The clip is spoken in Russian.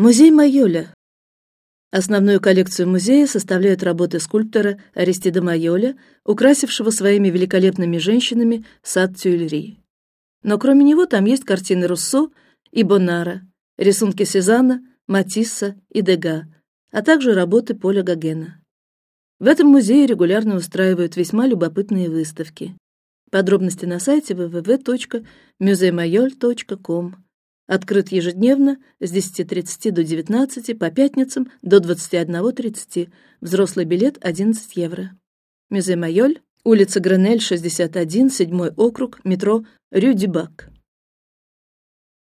Музей Майоля. Основную коллекцию музея составляют работы скульптора Аристида Майоля, украсившего своими великолепными женщинами сад Тюильри. Но кроме него там есть картины Руссо и Бонара, рисунки Сезанна, Матисса и Дега, а также работы Поля Гогена. В этом музее регулярно устраивают весьма любопытные выставки. Подробности на сайте www.museemayol.com. Открыт ежедневно с 10:30 до 19 по пятницам до 21:30. Взрослый билет 11 евро. Музей Майоль, улица Гренель, 61, седьмой округ, метро Рю Дюбак.